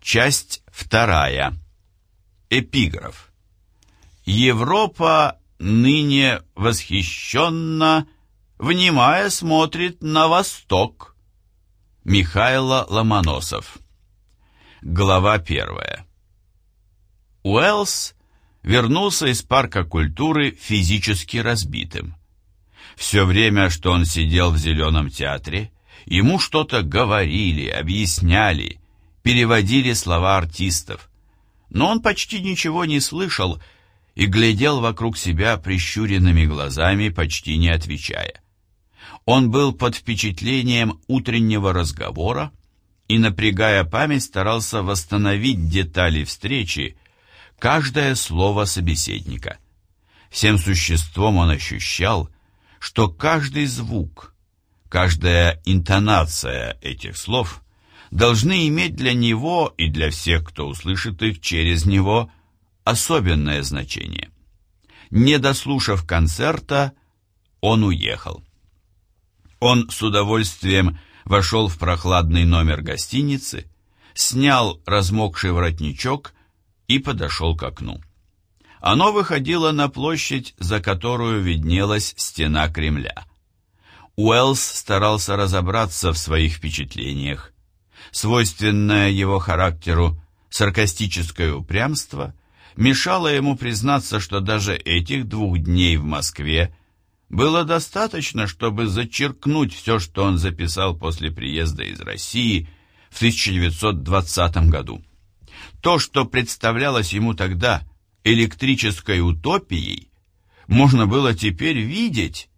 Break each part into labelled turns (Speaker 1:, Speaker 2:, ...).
Speaker 1: Часть вторая. Эпиграф. Европа ныне восхищенно, внимая, смотрит на восток. Михайло Ломоносов. Глава первая. Уэллс вернулся из парка культуры физически разбитым. Все время, что он сидел в Зеленом театре, ему что-то говорили, объясняли, переводили слова артистов. Но он почти ничего не слышал и глядел вокруг себя прищуренными глазами, почти не отвечая. Он был под впечатлением утреннего разговора и, напрягая память, старался восстановить детали встречи, каждое слово собеседника. Всем существом он ощущал, что каждый звук, каждая интонация этих слов должны иметь для него и для всех, кто услышит их через него, особенное значение. Не дослушав концерта, он уехал. Он с удовольствием вошел в прохладный номер гостиницы, снял размокший воротничок и подошел к окну. Оно выходило на площадь, за которую виднелась стена Кремля. Уэллс старался разобраться в своих впечатлениях. Свойственное его характеру саркастическое упрямство мешало ему признаться, что даже этих двух дней в Москве было достаточно, чтобы зачеркнуть все, что он записал после приезда из России в 1920 году. То, что представлялось ему тогда электрической утопией, можно было теперь видеть,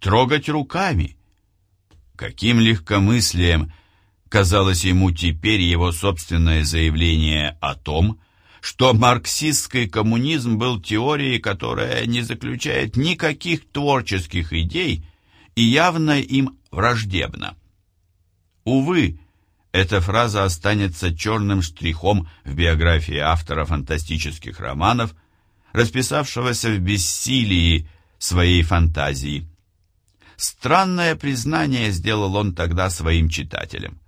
Speaker 1: трогать руками. Каким легкомыслием казалось ему теперь его собственное заявление о том, что марксистский коммунизм был теорией, которая не заключает никаких творческих идей и явно им враждебна. Увы, эта фраза останется черным штрихом в биографии автора фантастических романов, расписавшегося в бессилии своей фантазии. Странное признание сделал он тогда своим читателям.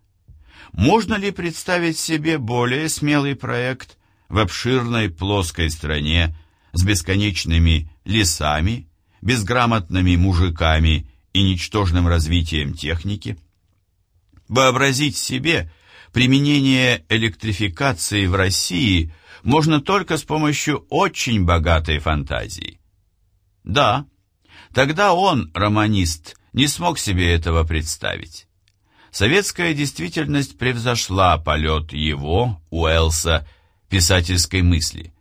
Speaker 1: Можно ли представить себе более смелый проект в обширной плоской стране с бесконечными лесами, безграмотными мужиками и ничтожным развитием техники? Вообразить себе применение электрификации в России можно только с помощью очень богатой фантазии. Да, тогда он, романист, не смог себе этого представить. Советская действительность превзошла полет его, Уэлса, писательской мысли.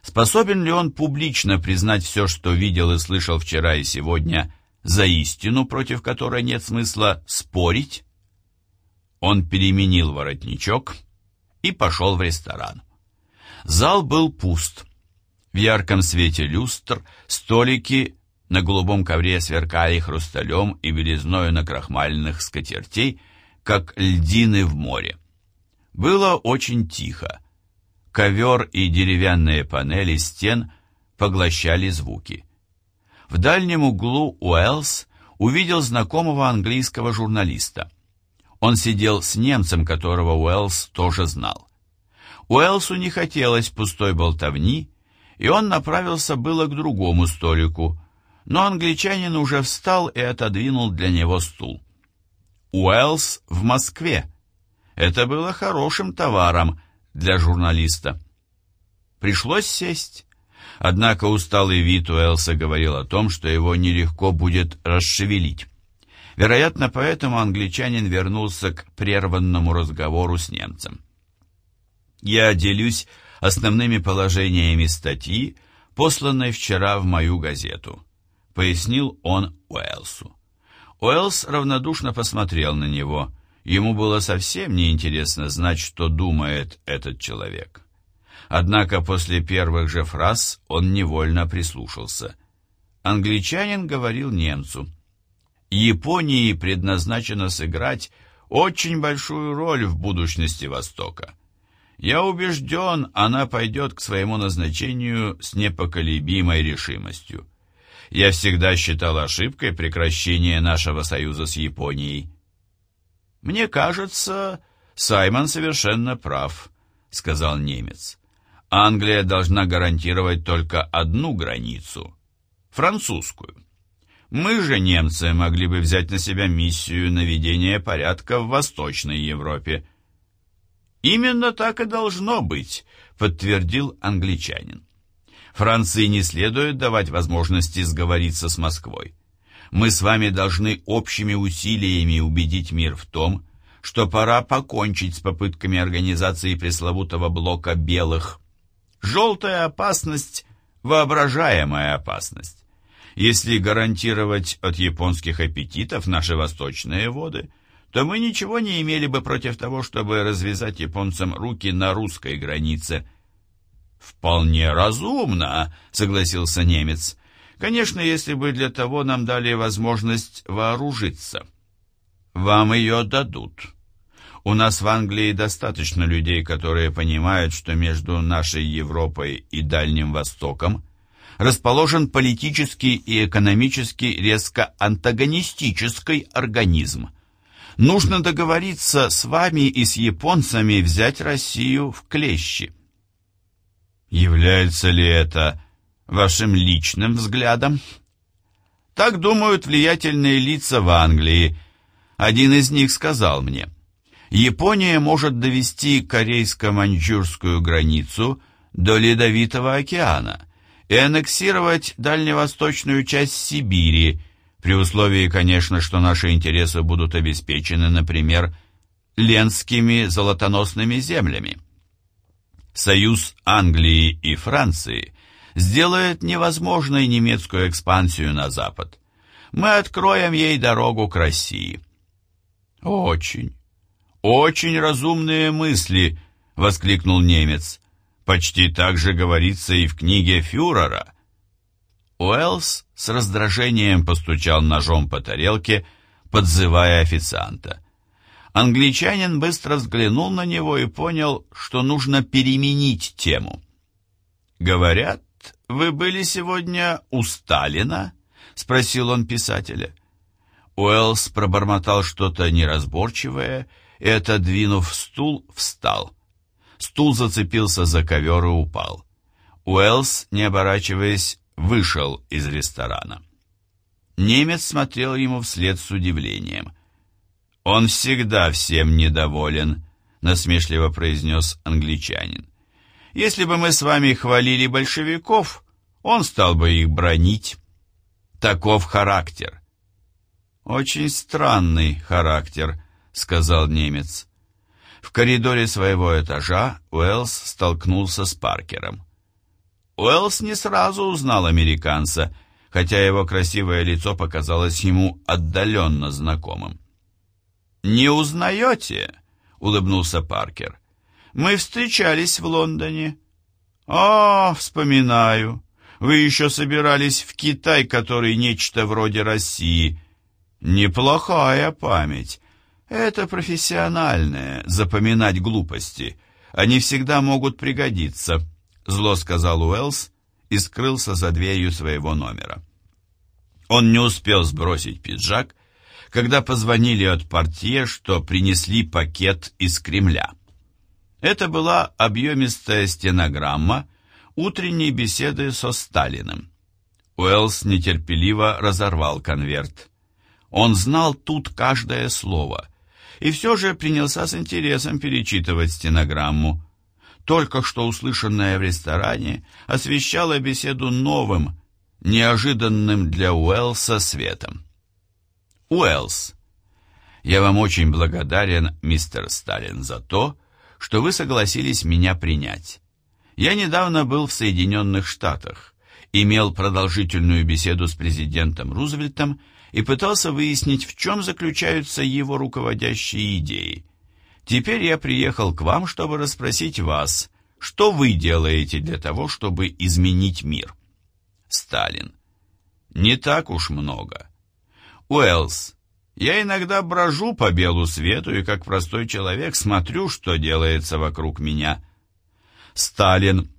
Speaker 1: Способен ли он публично признать все, что видел и слышал вчера и сегодня, за истину, против которой нет смысла спорить? Он переменил воротничок и пошел в ресторан. Зал был пуст. В ярком свете люстр столики на голубом ковре сверкали хрусталем и белизною на крахмальных скатертей, как льдины в море. Было очень тихо. Ковер и деревянные панели стен поглощали звуки. В дальнем углу Уэллс увидел знакомого английского журналиста. Он сидел с немцем, которого Уэллс тоже знал. Уэллсу не хотелось пустой болтовни, и он направился было к другому столику, но англичанин уже встал и отодвинул для него стул. Уэллс в Москве. Это было хорошим товаром для журналиста. Пришлось сесть. Однако усталый вид Уэллса говорил о том, что его нелегко будет расшевелить. Вероятно, поэтому англичанин вернулся к прерванному разговору с немцем. «Я делюсь основными положениями статьи, посланной вчера в мою газету», — пояснил он Уэлсу. Уэллс равнодушно посмотрел на него. Ему было совсем неинтересно знать, что думает этот человек. Однако после первых же фраз он невольно прислушался. Англичанин говорил немцу — Японии предназначено сыграть очень большую роль в будущности Востока. Я убежден, она пойдет к своему назначению с непоколебимой решимостью. Я всегда считал ошибкой прекращение нашего союза с Японией. Мне кажется, Саймон совершенно прав, сказал немец. Англия должна гарантировать только одну границу французскую. Мы же, немцы, могли бы взять на себя миссию наведения порядка в Восточной Европе. Именно так и должно быть, подтвердил англичанин. Франции не следует давать возможности сговориться с Москвой. Мы с вами должны общими усилиями убедить мир в том, что пора покончить с попытками организации пресловутого блока белых. Желтая опасность – воображаемая опасность. Если гарантировать от японских аппетитов наши восточные воды, то мы ничего не имели бы против того, чтобы развязать японцам руки на русской границе. «Вполне разумно», — согласился немец. «Конечно, если бы для того нам дали возможность вооружиться. Вам ее дадут». У нас в Англии достаточно людей, которые понимают, что между нашей Европой и Дальним Востоком расположен политический и экономически резко антагонистический организм. Нужно договориться с вами и с японцами взять Россию в клещи. Является ли это вашим личным взглядом? Так думают влиятельные лица в Англии. Один из них сказал мне – Япония может довести корейско-маньчжурскую границу до Ледовитого океана и аннексировать дальневосточную часть Сибири, при условии, конечно, что наши интересы будут обеспечены, например, ленскими золотоносными землями. Союз Англии и Франции сделает невозможной немецкую экспансию на запад. Мы откроем ей дорогу к России. Очень, «Очень разумные мысли!» — воскликнул немец. «Почти так же говорится и в книге фюрера». Уэллс с раздражением постучал ножом по тарелке, подзывая официанта. Англичанин быстро взглянул на него и понял, что нужно переменить тему. «Говорят, вы были сегодня у Сталина?» — спросил он писателя. Уэллс пробормотал что-то неразборчивое и, отодвинув стул, встал. Стул зацепился за ковер и упал. Уэллс, не оборачиваясь, вышел из ресторана. Немец смотрел ему вслед с удивлением. «Он всегда всем недоволен», — насмешливо произнес англичанин. «Если бы мы с вами хвалили большевиков, он стал бы их бронить. Таков характер». «Очень странный характер», сказал немец. В коридоре своего этажа Уэллс столкнулся с Паркером. Уэллс не сразу узнал американца, хотя его красивое лицо показалось ему отдаленно знакомым. «Не узнаете?» — улыбнулся Паркер. «Мы встречались в Лондоне». «А, вспоминаю. Вы еще собирались в Китай, который нечто вроде России. Неплохая память. Это профессиональное, запоминать глупости. Они всегда могут пригодиться, зло сказал Уэллс и скрылся за дверью своего номера. Он не успел сбросить пиджак, когда позвонили от портье, что принесли пакет из Кремля. Это была объемистая стенограмма утренней беседы со Сталиным. Уэллс нетерпеливо разорвал конверт. Он знал тут каждое слово — и все же принялся с интересом перечитывать стенограмму. Только что услышанное в ресторане освещало беседу новым, неожиданным для Уэллса светом. Уэллс, я вам очень благодарен, мистер Сталин, за то, что вы согласились меня принять. Я недавно был в Соединенных Штатах, имел продолжительную беседу с президентом Рузвельтом и пытался выяснить, в чем заключаются его руководящие идеи. Теперь я приехал к вам, чтобы расспросить вас, что вы делаете для того, чтобы изменить мир. Сталин. Не так уж много. Уэллс. Я иногда брожу по белу свету и как простой человек смотрю, что делается вокруг меня. Сталин.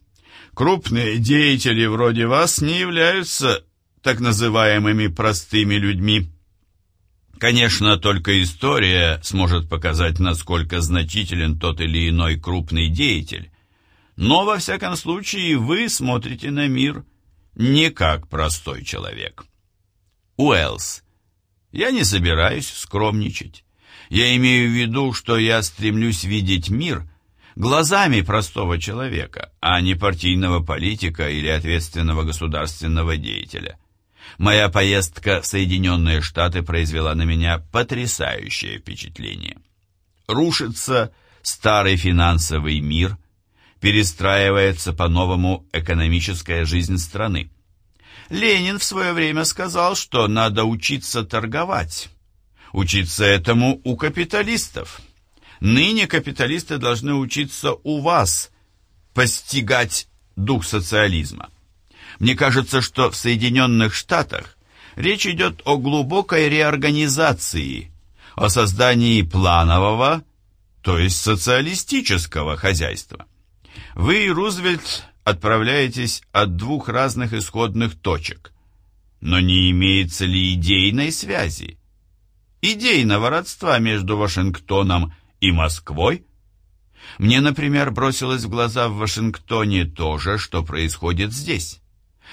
Speaker 1: Крупные деятели вроде вас не являются так называемыми простыми людьми. Конечно, только история сможет показать, насколько значителен тот или иной крупный деятель, но, во всяком случае, вы смотрите на мир не как простой человек. Уэллс. Я не собираюсь скромничать. Я имею в виду, что я стремлюсь видеть мир глазами простого человека, а не партийного политика или ответственного государственного деятеля. Моя поездка в Соединенные Штаты произвела на меня потрясающее впечатление. Рушится старый финансовый мир, перестраивается по-новому экономическая жизнь страны. Ленин в свое время сказал, что надо учиться торговать. Учиться этому у капиталистов. Ныне капиталисты должны учиться у вас постигать дух социализма. Мне кажется, что в Соединенных Штатах речь идет о глубокой реорганизации, о создании планового, то есть социалистического хозяйства. Вы Рузвельт отправляетесь от двух разных исходных точек. Но не имеется ли идейной связи? Идейного родства между Вашингтоном и Москвой? Мне, например, бросилось в глаза в Вашингтоне то же, что происходит здесь.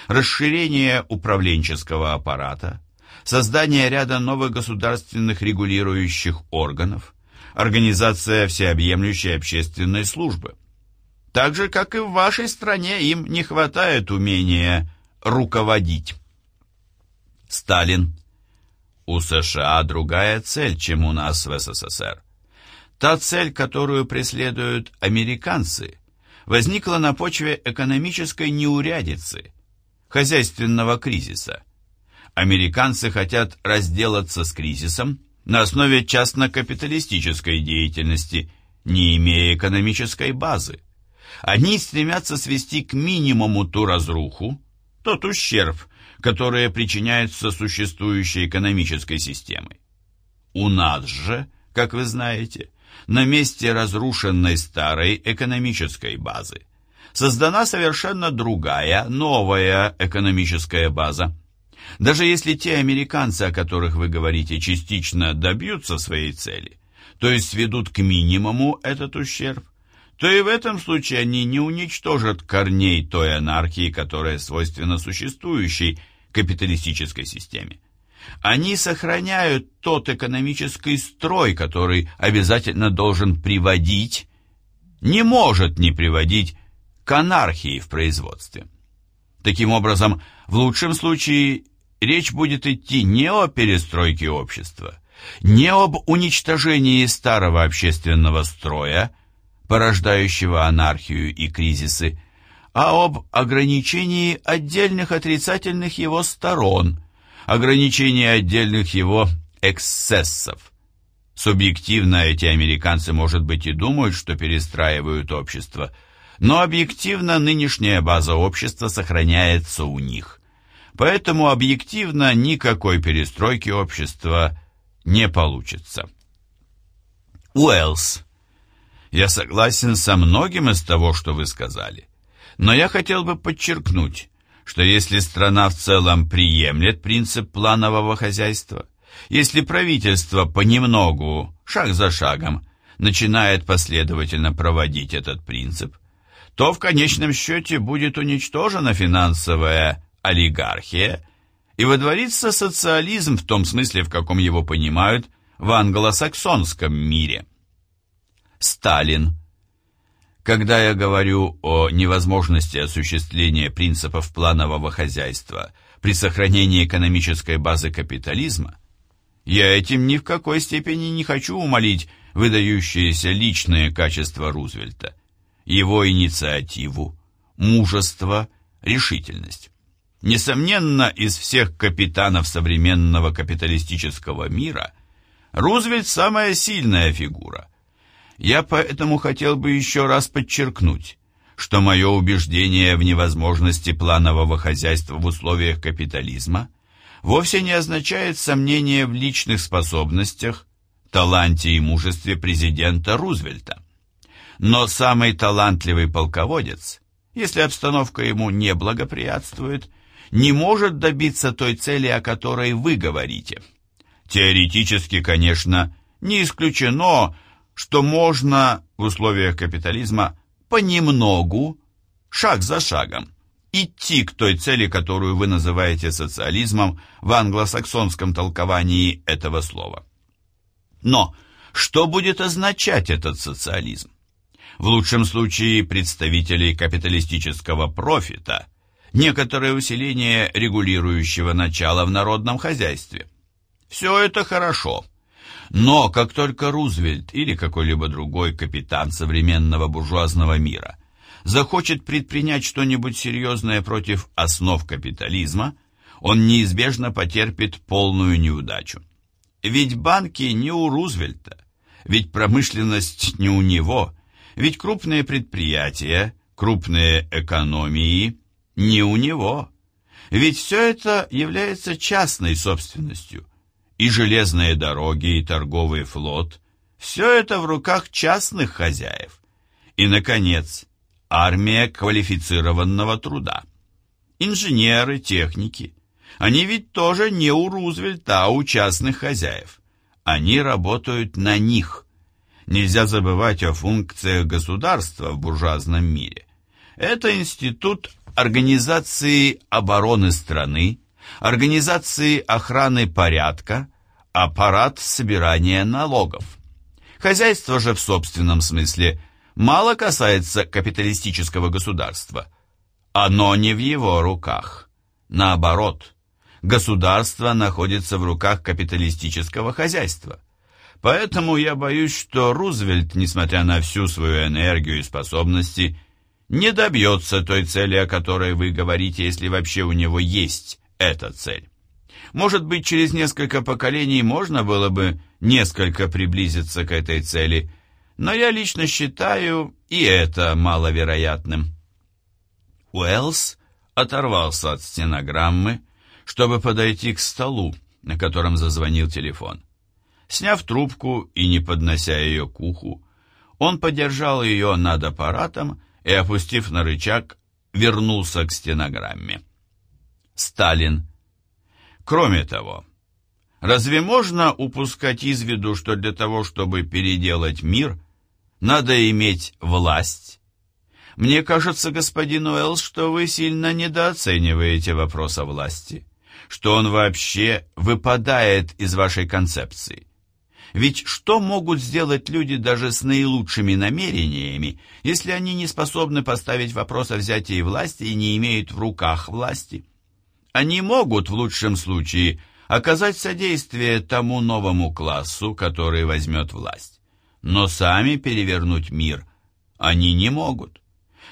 Speaker 1: Расширение управленческого аппарата, создание ряда новых государственных регулирующих органов, организация всеобъемлющей общественной службы – так же, как и в вашей стране, им не хватает умения руководить. Сталин. У США другая цель, чем у нас в СССР. Та цель, которую преследуют американцы, возникла на почве экономической неурядицы, хозяйственного кризиса. Американцы хотят разделаться с кризисом на основе частно-капиталистической деятельности, не имея экономической базы. Они стремятся свести к минимуму ту разруху, тот ущерб, который причиняется существующей экономической системой. У нас же, как вы знаете, на месте разрушенной старой экономической базы создана совершенно другая, новая экономическая база. Даже если те американцы, о которых вы говорите, частично добьются своей цели, то есть сведут к минимуму этот ущерб, то и в этом случае они не уничтожат корней той анархии, которая свойственна существующей капиталистической системе. Они сохраняют тот экономический строй, который обязательно должен приводить, не может не приводить к анархии в производстве. Таким образом, в лучшем случае речь будет идти не о перестройке общества, не об уничтожении старого общественного строя, порождающего анархию и кризисы, а об ограничении отдельных отрицательных его сторон, ограничении отдельных его эксцессов. Субъективно эти американцы, может быть, и думают, что перестраивают общество, но объективно нынешняя база общества сохраняется у них. Поэтому объективно никакой перестройки общества не получится. Уэллс я согласен со многим из того, что вы сказали. Но я хотел бы подчеркнуть, что если страна в целом приемлет принцип планового хозяйства, если правительство понемногу, шаг за шагом, начинает последовательно проводить этот принцип, то в конечном счете будет уничтожена финансовая олигархия и водворится социализм в том смысле, в каком его понимают в англосаксонском мире – Сталин. Когда я говорю о невозможности осуществления принципов планового хозяйства при сохранении экономической базы капитализма, я этим ни в какой степени не хочу умолить выдающиеся личные качества Рузвельта, его инициативу, мужество, решительность. Несомненно, из всех капитанов современного капиталистического мира Рузвельт самая сильная фигура – я поэтому хотел бы еще раз подчеркнуть, что мое убеждение в невозможности планового хозяйства в условиях капитализма вовсе не означает сомнения в личных способностях, таланте и мужестве президента Рузвельта. Но самый талантливый полководец, если обстановка ему не благоприятствует, не может добиться той цели, о которой вы говорите – Теоретически, конечно, не исключено, что можно в условиях капитализма понемногу, шаг за шагом, идти к той цели, которую вы называете социализмом в англосаксонском толковании этого слова. Но что будет означать этот социализм? В лучшем случае представителей капиталистического профита, некоторое усиление регулирующего начала в народном хозяйстве. Все это хорошо. Но как только Рузвельт или какой-либо другой капитан современного буржуазного мира – захочет предпринять что-нибудь серьезное против основ капитализма, он неизбежно потерпит полную неудачу. Ведь банки не у Рузвельта, ведь промышленность не у него, ведь крупные предприятия, крупные экономии не у него. Ведь все это является частной собственностью. И железные дороги, и торговый флот – все это в руках частных хозяев. И, наконец, армия квалифицированного труда. Инженеры, техники. Они ведь тоже не у Рузвельта, а у частных хозяев. Они работают на них. Нельзя забывать о функциях государства в буржуазном мире. Это институт организации обороны страны, организации охраны порядка, аппарат собирания налогов. Хозяйство же в собственном смысле – мало касается капиталистического государства. Оно не в его руках. Наоборот, государство находится в руках капиталистического хозяйства. Поэтому я боюсь, что Рузвельт, несмотря на всю свою энергию и способности, не добьется той цели, о которой вы говорите, если вообще у него есть эта цель. Может быть, через несколько поколений можно было бы несколько приблизиться к этой цели – но я лично считаю и это маловероятным. Уэллс оторвался от стенограммы, чтобы подойти к столу, на котором зазвонил телефон. Сняв трубку и не поднося ее к уху, он подержал ее над аппаратом и, опустив на рычаг, вернулся к стенограмме. Сталин. Кроме того, разве можно упускать из виду, что для того, чтобы переделать мир, надо иметь власть. Мне кажется, господин Уэллс, что вы сильно недооцениваете вопрос о власти, что он вообще выпадает из вашей концепции. Ведь что могут сделать люди даже с наилучшими намерениями, если они не способны поставить вопрос о взятии власти и не имеют в руках власти? Они могут, в лучшем случае, оказать содействие тому новому классу, который возьмет власть но сами перевернуть мир они не могут.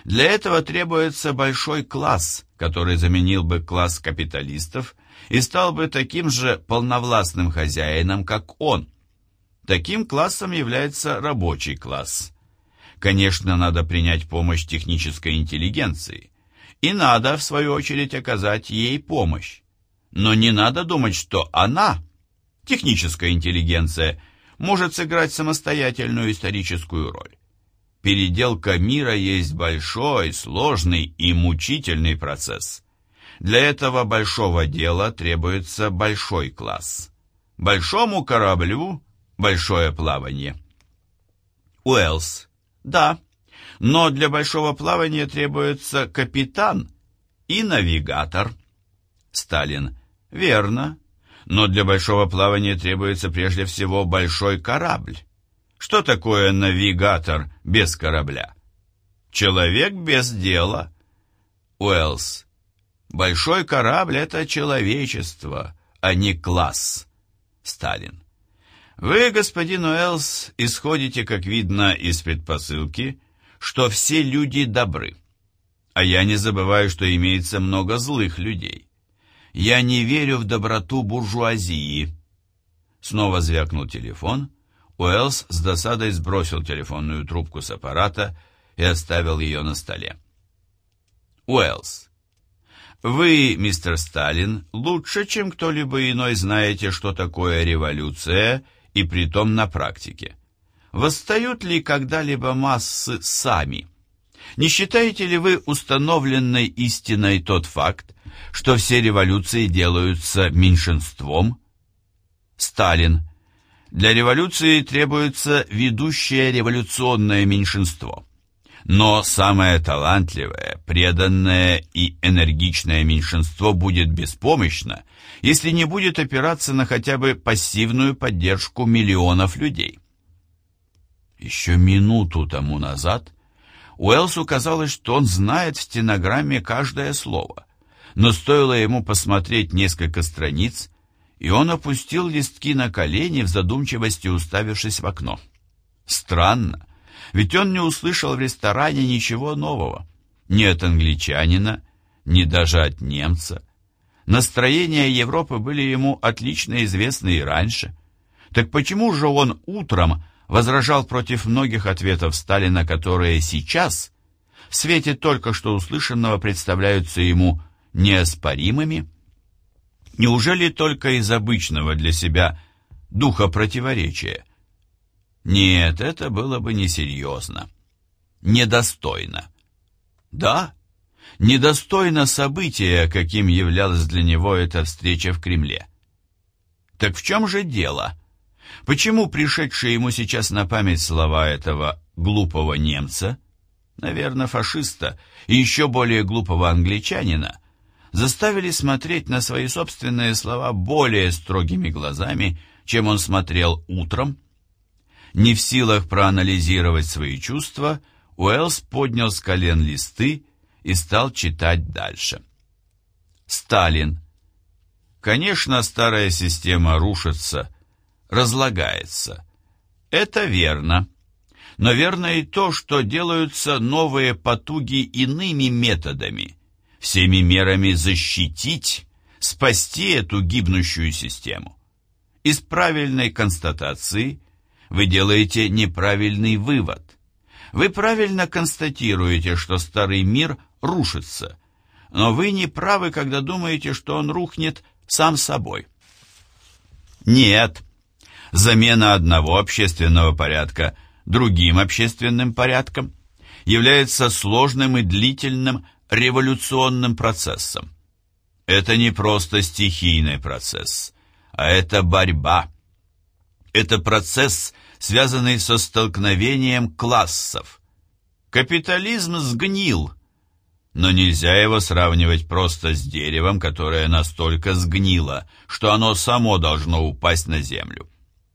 Speaker 1: Для этого требуется большой класс, который заменил бы класс капиталистов и стал бы таким же полновластным хозяином, как он. Таким классом является рабочий класс. Конечно, надо принять помощь технической интеллигенции. И надо, в свою очередь, оказать ей помощь. Но не надо думать, что она, техническая интеллигенция, может сыграть самостоятельную историческую роль. Переделка мира есть большой, сложный и мучительный процесс. Для этого большого дела требуется большой класс. Большому кораблю большое плавание. Уэллс. Да, но для большого плавания требуется капитан и навигатор. Сталин. Верно. Но для большого плавания требуется прежде всего большой корабль. Что такое навигатор без корабля? Человек без дела. Уэллс. Большой корабль — это человечество, а не класс. Сталин. Вы, господин Уэллс, исходите, как видно, из предпосылки, что все люди добры. А я не забываю, что имеется много злых людей. «Я не верю в доброту буржуазии». Снова звякнул телефон. Уэллс с досадой сбросил телефонную трубку с аппарата и оставил ее на столе. Уэллс. Вы, мистер Сталин, лучше, чем кто-либо иной знаете, что такое революция, и притом на практике. Восстают ли когда-либо массы сами? Не считаете ли вы установленной истиной тот факт, что все революции делаются меньшинством? Сталин. Для революции требуется ведущее революционное меньшинство. Но самое талантливое, преданное и энергичное меньшинство будет беспомощно, если не будет опираться на хотя бы пассивную поддержку миллионов людей. Еще минуту тому назад Уэлсу казалось, что он знает в стенограмме каждое слово, но стоило ему посмотреть несколько страниц, и он опустил листки на колени в задумчивости, уставившись в окно. Странно, ведь он не услышал в ресторане ничего нового. Ни от англичанина, ни даже от немца. Настроения Европы были ему отлично известны и раньше. Так почему же он утром возражал против многих ответов Сталина, которые сейчас, в свете только что услышанного, представляются ему неоспоримыми? Неужели только из обычного для себя духа противоречия – нет, это было бы несерьезно. Недостойно. Да, недостойно события, каким являлась для него эта встреча в Кремле. Так в чем же дело? Почему пришедшие ему сейчас на память слова этого глупого немца, наверное, фашиста, и еще более глупого англичанина, заставили смотреть на свои собственные слова более строгими глазами, чем он смотрел утром? Не в силах проанализировать свои чувства, Уэллс поднял с колен листы и стал читать дальше. Сталин. Конечно, старая система рушится, разлагается. Это верно. Но верно и то, что делаются новые потуги иными методами, всеми мерами защитить, спасти эту гибнущую систему. Из правильной констатации – вы делаете неправильный вывод. Вы правильно констатируете, что старый мир рушится, но вы не правы, когда думаете, что он рухнет сам собой. Нет, замена одного общественного порядка другим общественным порядком является сложным и длительным революционным процессом. Это не просто стихийный процесс, а это борьба. Это процесс, связанный со столкновением классов. Капитализм сгнил, но нельзя его сравнивать просто с деревом, которое настолько сгнило, что оно само должно упасть на землю.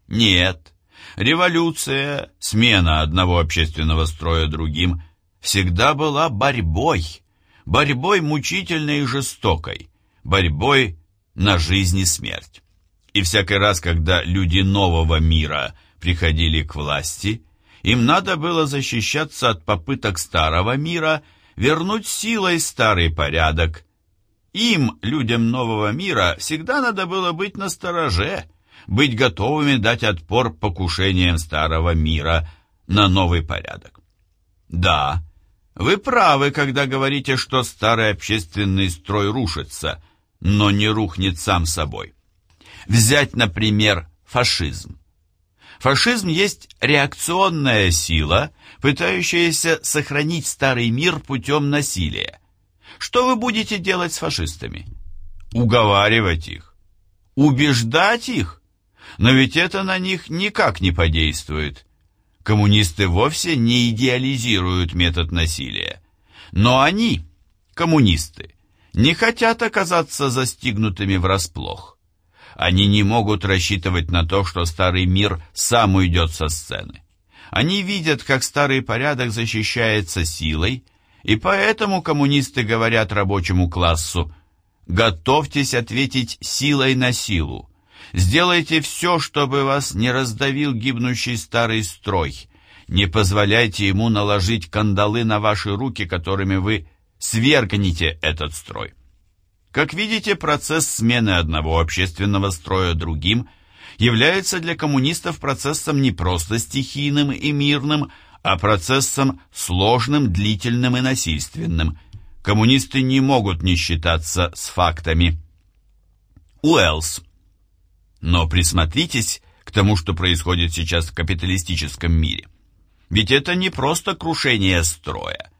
Speaker 1: Нет, революция, смена одного общественного строя другим, всегда была борьбой, борьбой мучительной и жестокой, борьбой на жизнь и смерть. И всякий раз, когда люди нового мира – приходили к власти, им надо было защищаться от попыток старого мира вернуть силой старый порядок. Им, людям нового мира, всегда надо было быть настороже, быть готовыми дать отпор покушениям старого мира на новый порядок. Да, вы правы, когда говорите, что старый общественный строй рушится, но не рухнет сам собой. Взять, например, фашизм. Фашизм есть реакционная сила, пытающаяся сохранить старый мир путем насилия. Что вы будете делать с фашистами? Уговаривать их? Убеждать их? Но ведь это на них никак не подействует. Коммунисты вовсе не идеализируют метод насилия. Но они, коммунисты, не хотят оказаться застигнутыми врасплох. Они не могут рассчитывать на то, что старый мир сам уйдет со сцены. Они видят, как старый порядок защищается силой, и поэтому коммунисты говорят рабочему классу «Готовьтесь ответить силой на силу. Сделайте все, чтобы вас не раздавил гибнущий старый строй. Не позволяйте ему наложить кандалы на ваши руки, которыми вы свергнете этот строй. Как видите, процесс смены одного общественного строя другим является для коммунистов процессом не просто стихийным и мирным, а процессом сложным, длительным и насильственным. Коммунисты не могут не считаться с фактами. Уэллс. Но присмотритесь к тому, что происходит сейчас в капиталистическом мире. Ведь это не просто крушение строя.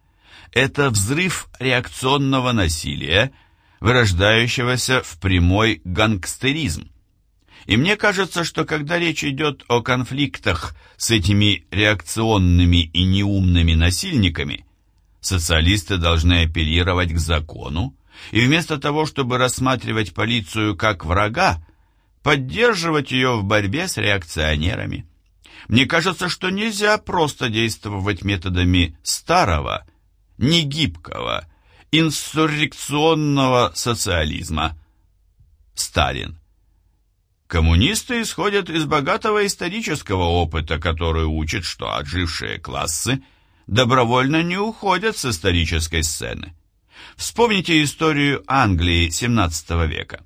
Speaker 1: Это взрыв реакционного насилия – вырождающегося в прямой гангстеризм. И мне кажется, что когда речь идет о конфликтах с этими реакционными и неумными насильниками, социалисты должны апеллировать к закону, и вместо того, чтобы рассматривать полицию как врага, поддерживать ее в борьбе с реакционерами. Мне кажется, что нельзя просто действовать методами старого, негибкого, инсуррекционного социализма. Сталин. Коммунисты исходят из богатого исторического опыта, который учит, что отжившие классы добровольно не уходят с исторической сцены. Вспомните историю Англии XVII века.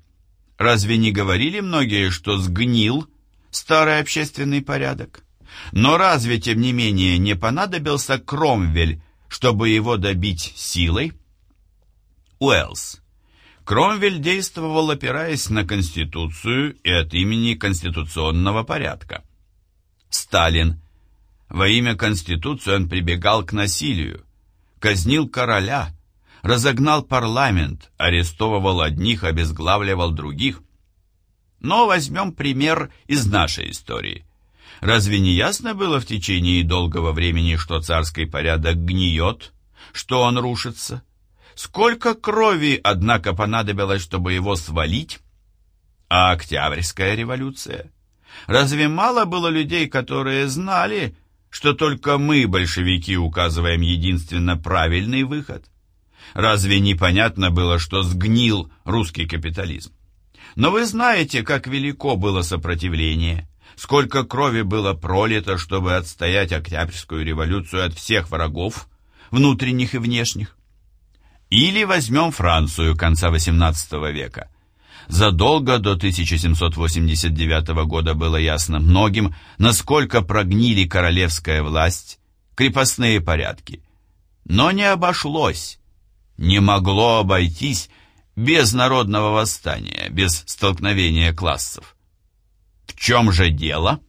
Speaker 1: Разве не говорили многие, что сгнил старый общественный порядок? Но разве, тем не менее, не понадобился Кромвель, чтобы его добить силой? Уэллс. Кромвель действовал, опираясь на Конституцию и от имени конституционного порядка. Сталин. Во имя Конституции он прибегал к насилию, казнил короля, разогнал парламент, арестовывал одних, обезглавливал других. Но возьмем пример из нашей истории. Разве не ясно было в течение долгого времени, что царский порядок гниет, что он рушится? Сколько крови, однако, понадобилось, чтобы его свалить? А Октябрьская революция? Разве мало было людей, которые знали, что только мы, большевики, указываем единственно правильный выход? Разве непонятно было, что сгнил русский капитализм? Но вы знаете, как велико было сопротивление, сколько крови было пролито, чтобы отстоять Октябрьскую революцию от всех врагов, внутренних и внешних. Или возьмем Францию конца XVIII века. Задолго до 1789 года было ясно многим, насколько прогнили королевская власть, крепостные порядки. Но не обошлось не могло обойтись без народного восстания, без столкновения классов. В чем же дело?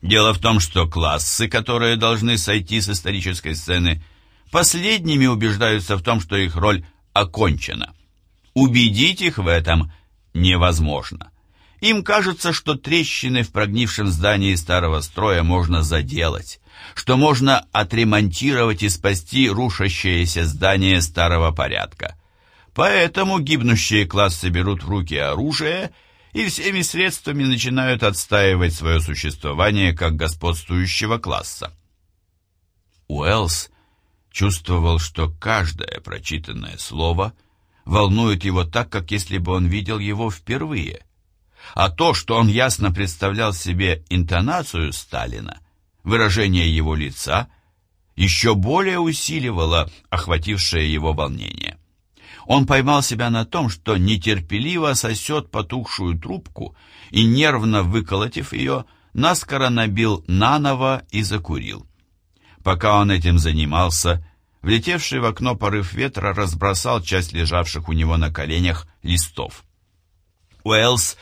Speaker 1: Дело в том, что классы, которые должны сойти с исторической сцены, последними убеждаются в том, что их роль окончена. Убедить их в этом невозможно. Им кажется, что трещины в прогнившем здании старого строя можно заделать, что можно отремонтировать и спасти рушащееся здание старого порядка. Поэтому гибнущие классы берут в руки оружие и всеми средствами начинают отстаивать свое существование как господствующего класса. Уэллс чувствовал, что каждое прочитанное слово волнует его так, как если бы он видел его впервые. А то, что он ясно представлял себе интонацию Сталина – Выражение его лица еще более усиливало охватившее его волнение. Он поймал себя на том, что нетерпеливо сосет потухшую трубку и, нервно выколотив ее, наскоро набил наново и закурил. Пока он этим занимался, влетевший в окно порыв ветра разбросал часть лежавших у него на коленях листов. Уэллс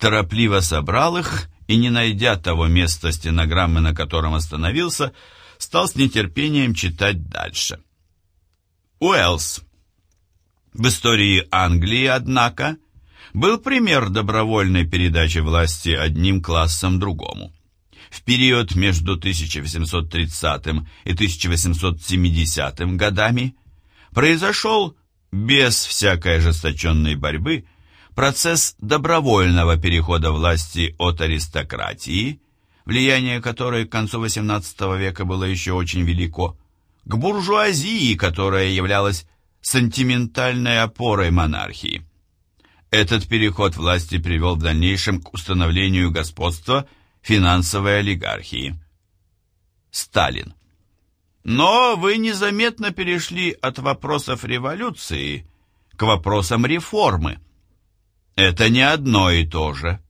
Speaker 1: торопливо собрал их и, не найдя того места стенограммы, на котором остановился, стал с нетерпением читать дальше. Уэллс. В истории Англии, однако, был пример добровольной передачи власти одним классом другому. В период между 1830 и 1870 годами произошел без всякой ожесточенной борьбы Процесс добровольного перехода власти от аристократии, влияние которой к концу XVIII века было еще очень велико, к буржуазии, которая являлась сентиментальной опорой монархии. Этот переход власти привел в дальнейшем к установлению господства финансовой олигархии. Сталин. Но вы незаметно перешли от вопросов революции к вопросам реформы. Это не одно и то же.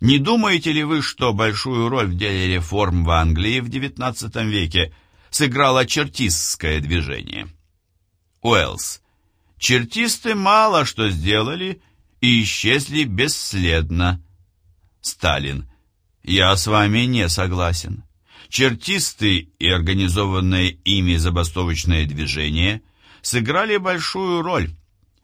Speaker 1: Не думаете ли вы, что большую роль в деле реформ в Англии в XIX веке сыграло чертистское движение? Уэллс. Чертисты мало что сделали и исчезли бесследно. Сталин. Я с вами не согласен. Чертисты и организованное ими забастовочное движение сыграли большую роль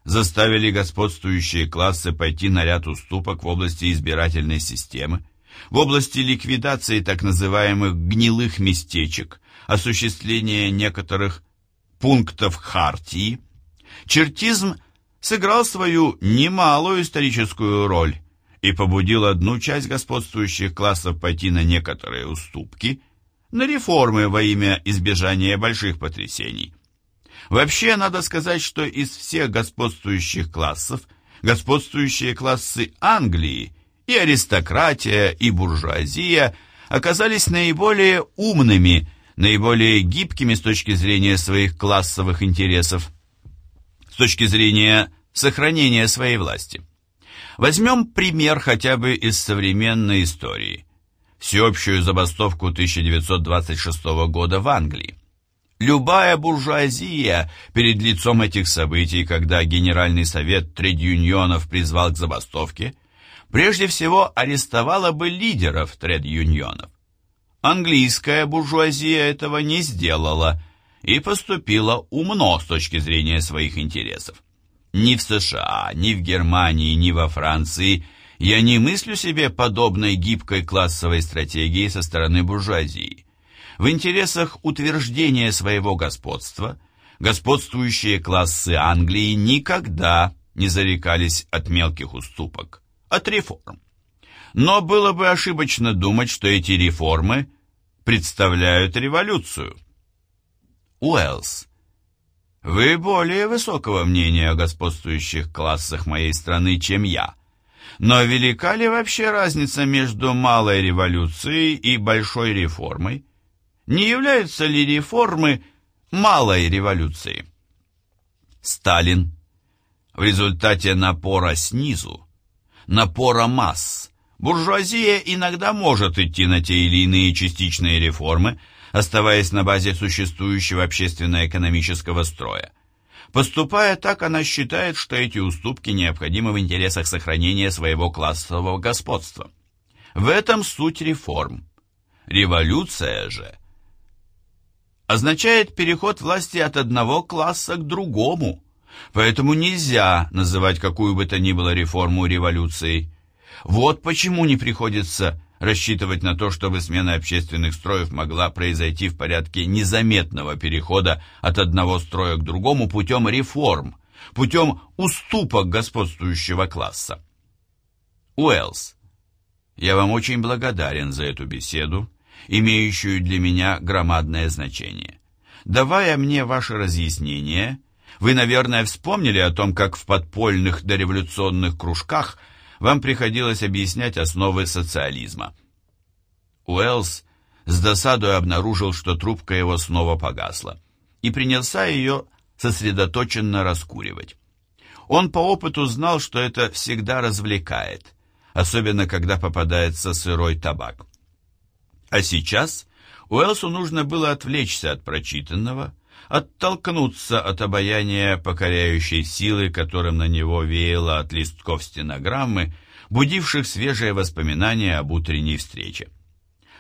Speaker 1: заставили господствующие классы пойти на ряд уступок в области избирательной системы, в области ликвидации так называемых «гнилых местечек», осуществления некоторых пунктов хартии, чертизм сыграл свою немалую историческую роль и побудил одну часть господствующих классов пойти на некоторые уступки, на реформы во имя избежания больших потрясений. Вообще, надо сказать, что из всех господствующих классов, господствующие классы Англии, и аристократия, и буржуазия оказались наиболее умными, наиболее гибкими с точки зрения своих классовых интересов, с точки зрения сохранения своей власти. Возьмем пример хотя бы из современной истории. Всеобщую забастовку 1926 года в Англии. Любая буржуазия перед лицом этих событий, когда Генеральный совет тред-юнионов призвал к забастовке, прежде всего арестовала бы лидеров тред-юнионов. Английская буржуазия этого не сделала и поступила умно с точки зрения своих интересов. Ни в США, ни в Германии, ни во Франции я не мыслю себе подобной гибкой классовой стратегии со стороны буржуазии. В интересах утверждения своего господства господствующие классы Англии никогда не зарекались от мелких уступок, от реформ. Но было бы ошибочно думать, что эти реформы представляют революцию. Уэллс. Вы более высокого мнения о господствующих классах моей страны, чем я. Но велика ли вообще разница между малой революцией и большой реформой? Не являются ли реформы малой революцией? Сталин. В результате напора снизу, напора масс, буржуазия иногда может идти на те или иные частичные реформы, оставаясь на базе существующего общественно-экономического строя. Поступая так, она считает, что эти уступки необходимы в интересах сохранения своего классового господства. В этом суть реформ. Революция же – означает переход власти от одного класса к другому, поэтому нельзя называть какую бы то ни было реформу революцией. Вот почему не приходится рассчитывать на то, чтобы смена общественных строев могла произойти в порядке незаметного перехода от одного строя к другому путем реформ, путем уступок господствующего класса. Уэллс, я вам очень благодарен за эту беседу имеющую для меня громадное значение. Давая мне ваши разъяснения, вы, наверное, вспомнили о том, как в подпольных дореволюционных кружках вам приходилось объяснять основы социализма. Уэллс с досадой обнаружил, что трубка его снова погасла, и принялся ее сосредоточенно раскуривать. Он по опыту знал, что это всегда развлекает, особенно когда попадается сырой табак. А сейчас Уэлсу нужно было отвлечься от прочитанного, оттолкнуться от обаяния покоряющей силы, которым на него веяло от листков стенограммы, будивших свежие воспоминания об утренней встрече.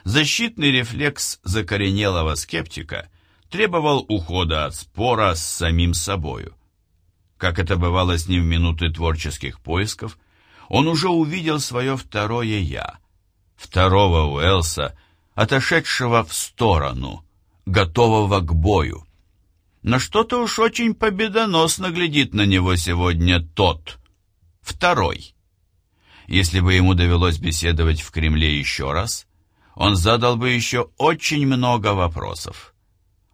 Speaker 1: Защитный рефлекс закоренелого скептика требовал ухода от спора с самим собою. Как это бывало с ним в минуты творческих поисков, он уже увидел свое второе «я», второго Уэлса, отошедшего в сторону, готового к бою. Но что-то уж очень победоносно глядит на него сегодня тот, второй. Если бы ему довелось беседовать в Кремле еще раз, он задал бы еще очень много вопросов.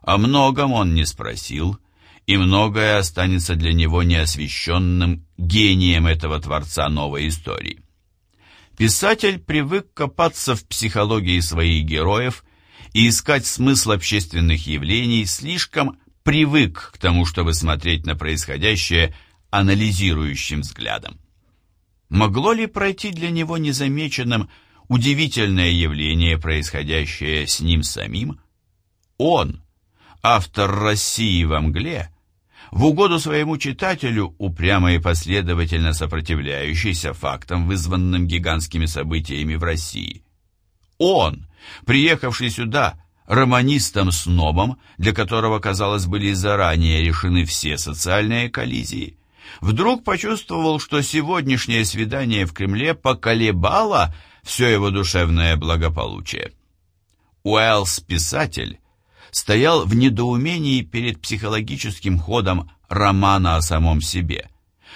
Speaker 1: О многом он не спросил, и многое останется для него неосвещенным гением этого творца новой истории. Писатель привык копаться в психологии своих героев и искать смысл общественных явлений, слишком привык к тому, чтобы смотреть на происходящее анализирующим взглядом. Могло ли пройти для него незамеченным удивительное явление, происходящее с ним самим? Он, автор «России во мгле», в угоду своему читателю, упрямо и последовательно сопротивляющийся фактам, вызванным гигантскими событиями в России. Он, приехавший сюда романистом-снобом, для которого, казалось, были заранее решены все социальные коллизии, вдруг почувствовал, что сегодняшнее свидание в Кремле поколебало все его душевное благополучие. Уэллс-писатель стоял в недоумении перед психологическим ходом романа о самом себе,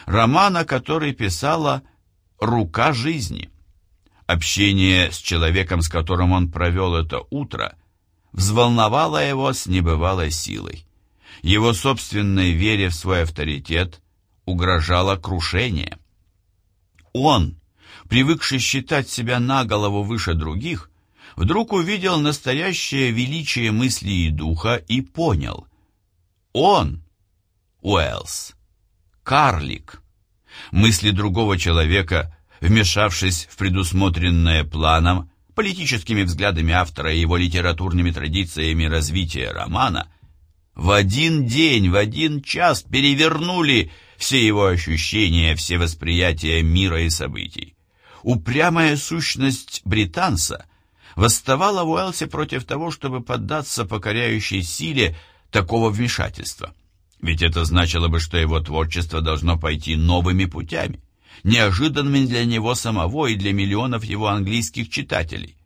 Speaker 1: романа, который писала «Рука жизни». Общение с человеком, с которым он провел это утро, взволновало его с небывалой силой. Его собственной вере в свой авторитет угрожало крушение. Он, привыкший считать себя на голову выше других, вдруг увидел настоящее величие мысли и духа и понял. Он, Уэллс, карлик. Мысли другого человека вмешавшись в предусмотренное планом, политическими взглядами автора и его литературными традициями развития романа, в один день, в один час перевернули все его ощущения, все восприятия мира и событий. Упрямая сущность британца восставала в Уэлсе против того, чтобы поддаться покоряющей силе такого вмешательства. Ведь это значило бы, что его творчество должно пойти новыми путями неожиданными для него самого и для миллионов его английских читателей.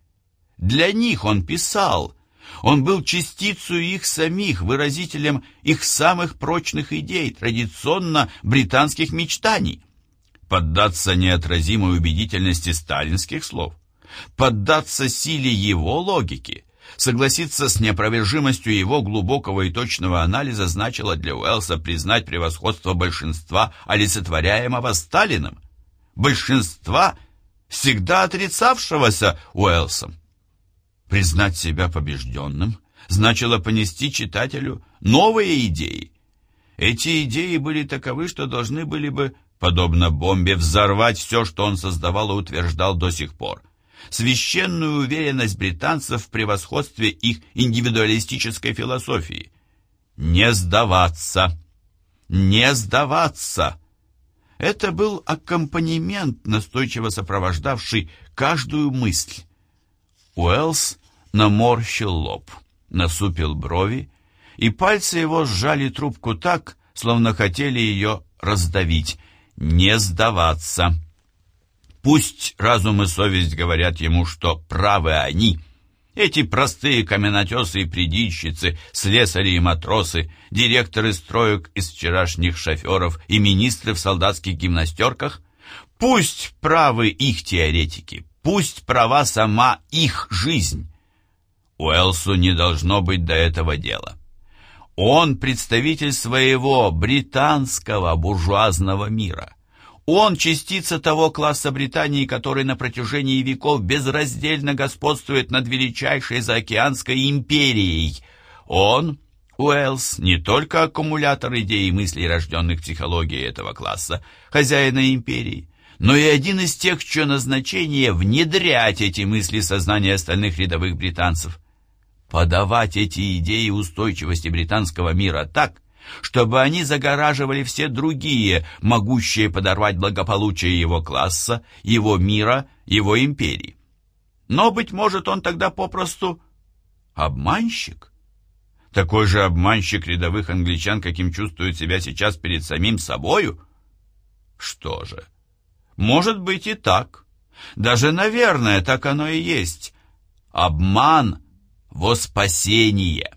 Speaker 1: Для них он писал, он был частицей их самих, выразителем их самых прочных идей, традиционно британских мечтаний. Поддаться неотразимой убедительности сталинских слов, поддаться силе его логики, согласиться с неопровержимостью его глубокого и точного анализа значило для Уэллса признать превосходство большинства, олицетворяемого Сталиным большинства, всегда отрицавшегося Уэлсом. Признать себя побежденным значило понести читателю новые идеи. Эти идеи были таковы, что должны были бы, подобно бомбе, взорвать все, что он создавал и утверждал до сих пор. Священную уверенность британцев в превосходстве их индивидуалистической философии. Не сдаваться! Не сдаваться! Это был аккомпанемент, настойчиво сопровождавший каждую мысль. Уэллс наморщил лоб, насупил брови, и пальцы его сжали трубку так, словно хотели ее раздавить. Не сдаваться. Пусть разум и совесть говорят ему, что правы они — эти простые каменотесы и придильщицы, слесари и матросы, директоры строек из вчерашних шоферов и министры в солдатских гимнастерках, пусть правы их теоретики, пусть права сама их жизнь. Уэлсу не должно быть до этого дела. Он представитель своего британского буржуазного мира – он частица того класса Британии, который на протяжении веков безраздельно господствует над величайшей заокеанской империей. Он, Уэллс, не только аккумулятор идей и мыслей, рожденных психологией этого класса, хозяина империи, но и один из тех, чье назначение внедрять эти мысли в сознание остальных рядовых британцев. Подавать эти идеи устойчивости британского мира так, чтобы они загораживали все другие, могущие подорвать благополучие его класса, его мира, его империи. Но, быть может, он тогда попросту обманщик? Такой же обманщик рядовых англичан, каким чувствует себя сейчас перед самим собою? Что же, может быть и так. Даже, наверное, так оно и есть. Обман во спасение.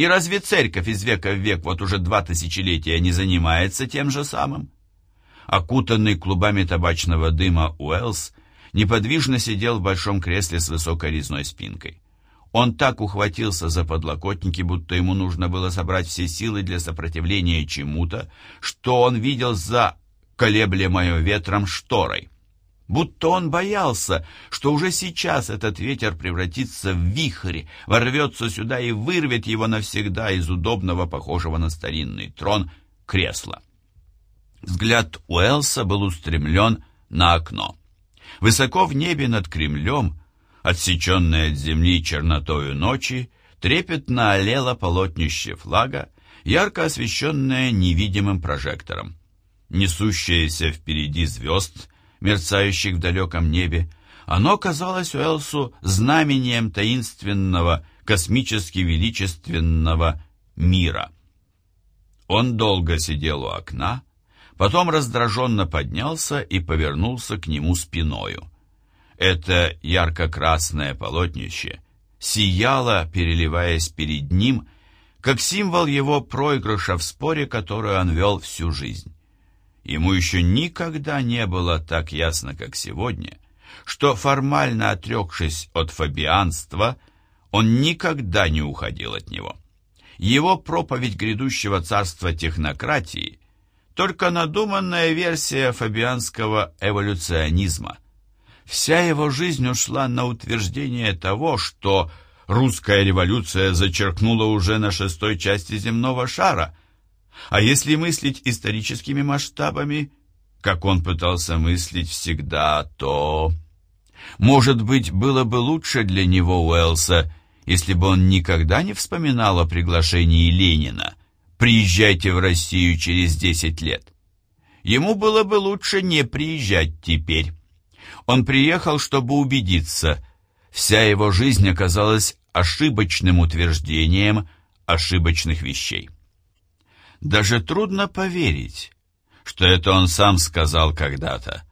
Speaker 1: И разве церковь из века в век вот уже два тысячелетия не занимается тем же самым? Окутанный клубами табачного дыма Уэллс неподвижно сидел в большом кресле с высокой резной спинкой. Он так ухватился за подлокотники, будто ему нужно было собрать все силы для сопротивления чему-то, что он видел за колеблемою ветром шторой будто он боялся, что уже сейчас этот ветер превратится в вихрь, ворвется сюда и вырвет его навсегда из удобного, похожего на старинный трон, кресла. Взгляд Уэлса был устремлен на окно. Высоко в небе над Кремлем, отсеченное от земли чернотою ночи, трепетно олело полотнище флага, ярко освещенное невидимым прожектором. Несущаяся впереди звезд — мерцающих в далеком небе, оно казалось Уэлсу знамением таинственного, космически величественного мира. Он долго сидел у окна, потом раздраженно поднялся и повернулся к нему спиною. Это ярко-красное полотнище сияло, переливаясь перед ним, как символ его проигрыша в споре, который он вел всю жизнь. Ему еще никогда не было так ясно, как сегодня, что, формально отрекшись от фабианства, он никогда не уходил от него. Его проповедь грядущего царства технократии – только надуманная версия фабианского эволюционизма. Вся его жизнь ушла на утверждение того, что русская революция зачеркнула уже на шестой части земного шара, а если мыслить историческими масштабами, как он пытался мыслить всегда, то... Может быть, было бы лучше для него Уэлса, если бы он никогда не вспоминал о приглашении Ленина «Приезжайте в Россию через десять лет». Ему было бы лучше не приезжать теперь. Он приехал, чтобы убедиться, вся его жизнь оказалась ошибочным утверждением ошибочных вещей. Даже трудно поверить, что это он сам сказал когда-то.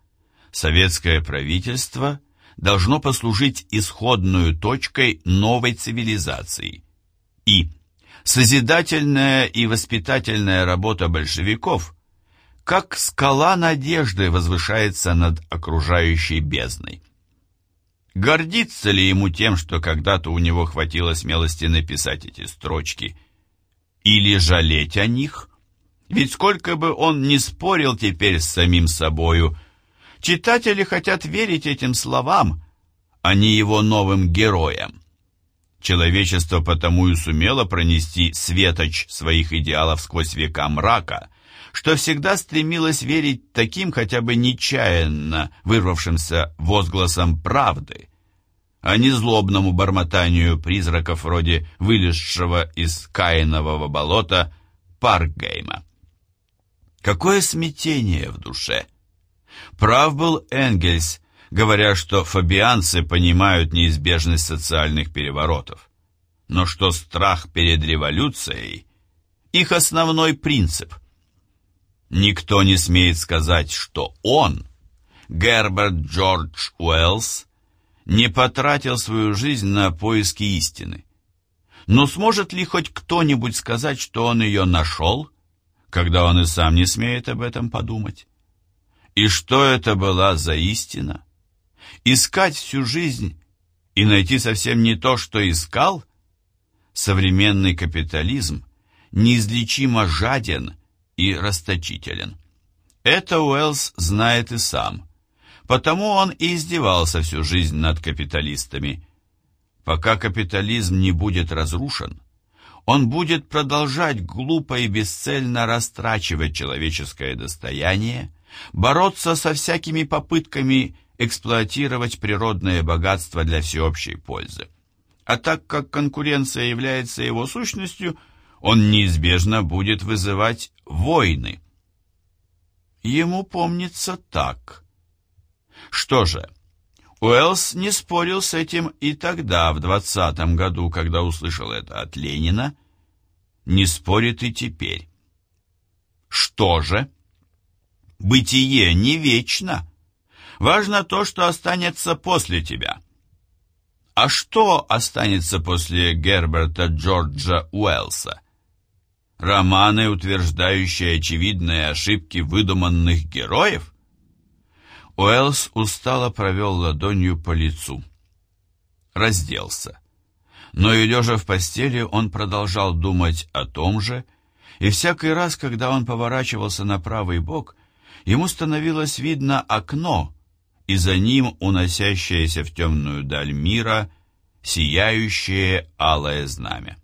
Speaker 1: Советское правительство должно послужить исходную точкой новой цивилизации. И созидательная и воспитательная работа большевиков как скала надежды возвышается над окружающей бездной. Гордится ли ему тем, что когда-то у него хватило смелости написать эти строчки? Или жалеть о них? Ведь сколько бы он ни спорил теперь с самим собою, читатели хотят верить этим словам, а не его новым героям. Человечество потому и сумело пронести светоч своих идеалов сквозь века мрака, что всегда стремилось верить таким хотя бы нечаянно вырвавшимся возгласом правды, а не злобному бормотанию призраков вроде вылезшего из Каинового болота Паркгейма. Какое смятение в душе! Прав был Энгельс, говоря, что фабианцы понимают неизбежность социальных переворотов, но что страх перед революцией – их основной принцип – Никто не смеет сказать, что он, Герберт Джордж Уэллс, не потратил свою жизнь на поиски истины. Но сможет ли хоть кто-нибудь сказать, что он ее нашел, когда он и сам не смеет об этом подумать? И что это была за истина? Искать всю жизнь и найти совсем не то, что искал? Современный капитализм неизлечимо жаден и расточителен. Это Уэллс знает и сам. Потому он и издевался всю жизнь над капиталистами. Пока капитализм не будет разрушен, он будет продолжать глупо и бесцельно растрачивать человеческое достояние, бороться со всякими попытками эксплуатировать природное богатство для всеобщей пользы. А так как конкуренция является его сущностью – он неизбежно будет вызывать войны. Ему помнится так. Что же, Уэллс не спорил с этим и тогда, в двадцатом году, когда услышал это от Ленина, не спорит и теперь. Что же? Бытие не вечно. Важно то, что останется после тебя. А что останется после Герберта Джорджа Уэллса? Романы, утверждающие очевидные ошибки выдуманных героев? Уэллс устало провел ладонью по лицу. Разделся. Но и лежа в постели, он продолжал думать о том же, и всякий раз, когда он поворачивался на правый бок, ему становилось видно окно, и за ним уносящееся в темную даль мира сияющее алое знамя.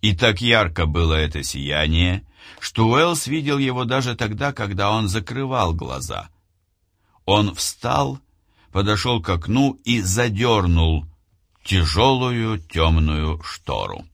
Speaker 1: И так ярко было это сияние, что Уэллс видел его даже тогда, когда он закрывал глаза. Он встал, подошел к окну и задернул тяжелую темную штору.